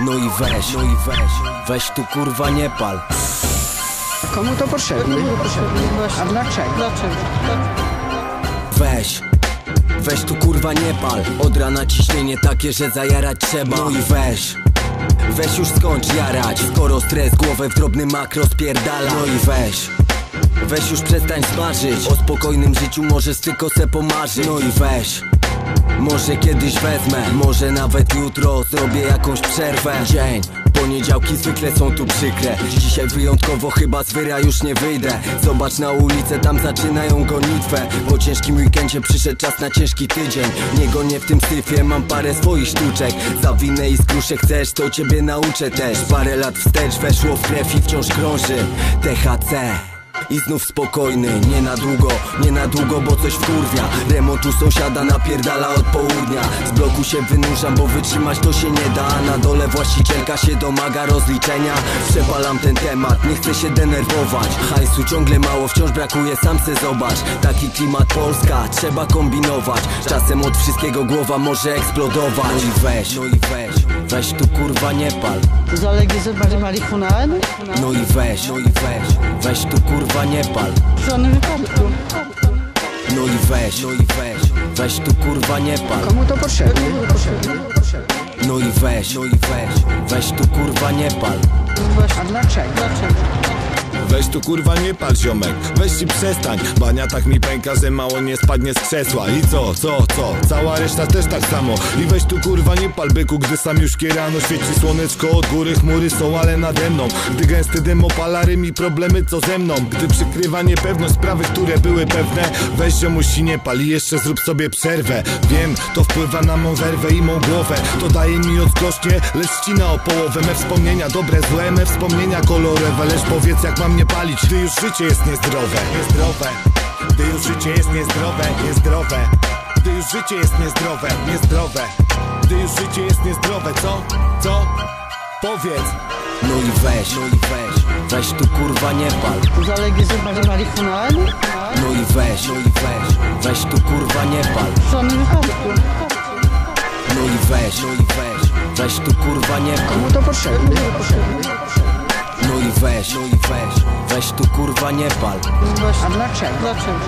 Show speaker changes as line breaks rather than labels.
No i weź, no i weź, weź tu kurwa nie pal.
Komu to potrzebne? A dlaczego?
Dlaczego?
Weź, weź tu kurwa nie pal. Od rana ciśnienie takie, że zajarać trzeba. No i weź Weź już skończ jarać. Skoro stres głowę w drobny mak rozpierdala. No i weź Weź już przestań smażyć. O spokojnym życiu możesz tylko se pomarzyć. No i weź może kiedyś wezmę, może nawet jutro zrobię jakąś przerwę. Dzień, poniedziałki zwykle są tu przykre. Dzisiaj wyjątkowo chyba z wyra już nie wyjdę. Zobacz na ulicę, tam zaczynają gonitwę. Po ciężkim weekendzie przyszedł czas na ciężki tydzień. Nie gonię w tym syfie, mam parę swoich sztuczek. Zawinę i skruszę chcesz, to ciebie nauczę też. Parę lat wstecz weszło w krew i wciąż krąży THC i znów spokojny, nie na długo, nie na długo, bo coś wkurwia. Remontu sąsiada napierdala od południa. Z bloku się wynurzam, bo wytrzymać to się nie da. Na dole właścicielka się domaga rozliczenia. Przepalam ten temat, nie chcę się denerwować. Hajsu ciągle mało, wciąż brakuje, sam se zobacz. Taki klimat Polska, trzeba kombinować. Czasem od wszystkiego głowa może eksplodować. No i weź, no i weź, weź tu kurwa nie pal.
Zalegalizować marihuanę?
No i weź, no i weź, weź tu kurwa nie pal
W żadnym wypadku.
No i weź, no i weź, weź tu kurwa nie pal
Komu to potrzebne?
No i weź, no i weź, weź tu kurwa nie pal
A dlaczego?
Dlaczego?
Weź tu kurwa nie pal ziomek, weź ci przestań. Bania tak mi pęka, że mało nie spadnie z krzesła. I co, co, co, cała reszta też tak samo. I weź tu kurwa nie pal byku, gdy sam już rano Świeci słoneczko. Od góry, chmury są ale nade mną. Gdy gęsty dym opala rym i problemy co ze mną? Gdy przykrywa niepewność sprawy, które były pewne. Weź ziomuś nie pal i jeszcze zrób sobie przerwę. Wiem, to wpływa na mą werwę i mą głowę. To daje mi odskocznie, lecz ścina o połowę Me wspomnienia. Dobre, złe, me wspomnienia kolorowe. Lecz powiedz jak mam nie palić, gdy już życie jest niezdrowe Niezdrowe, gdy już życie jest niezdrowe Niezdrowe, gdy już życie jest niezdrowe Niezdrowe, gdy już życie jest niezdrowe Co? Co? Powiedz.
No i weź, no i weź, weź tu kurwa nie pal.
Zalegalizować marihuanę?
No i weź, no i weź, weź tu kurwa nie pal.
W żadnym wypadku.
No i weź, no i weź, weź tu kurwa nie pal.
Komu to potrzebne?
No i weź, no i weź, weź tu kurwa nie pal
A dlaczego?
Dlaczego?